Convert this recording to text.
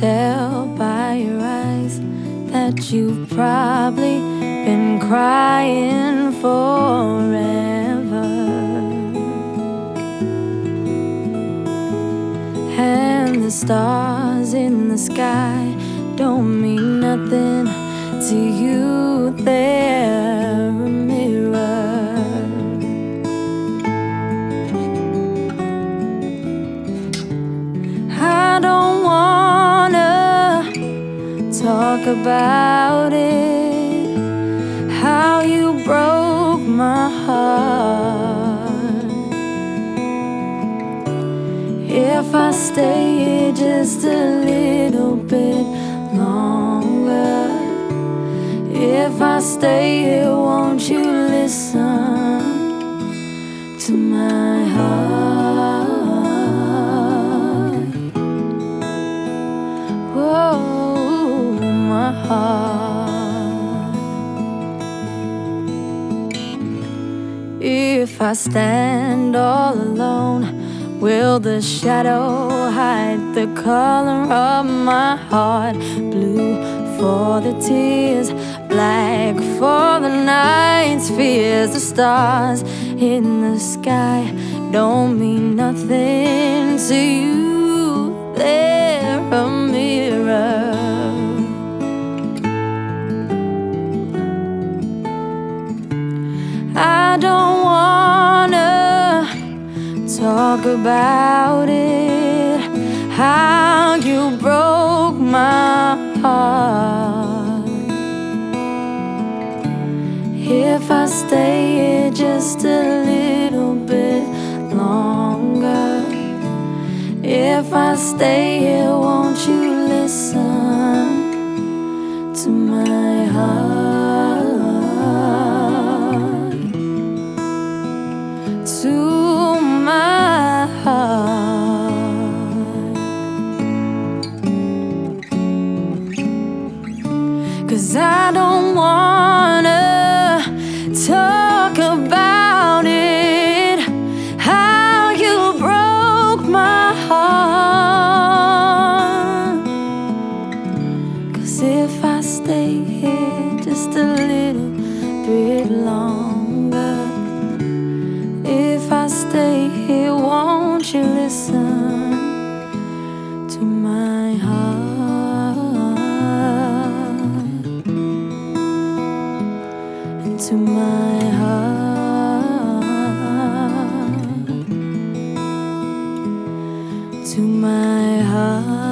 tell by your eyes that you've probably been crying forever. And the stars in the sky don't mean nothing to you. They're talk about it. How you broke my heart. If I stay here just a little bit longer, if I stay here, won't you listen to my If I stand all alone, will the shadow hide the color of my heart? Blue for the tears, black for the night's fears. The stars in the sky don't mean nothing to you. They're a mirror. I don't talk about it. How you broke my heart. If I stay here just a little bit longer, if I stay here, won't you listen to my heart? Cause I don't wanna talk into my heart, to my heart.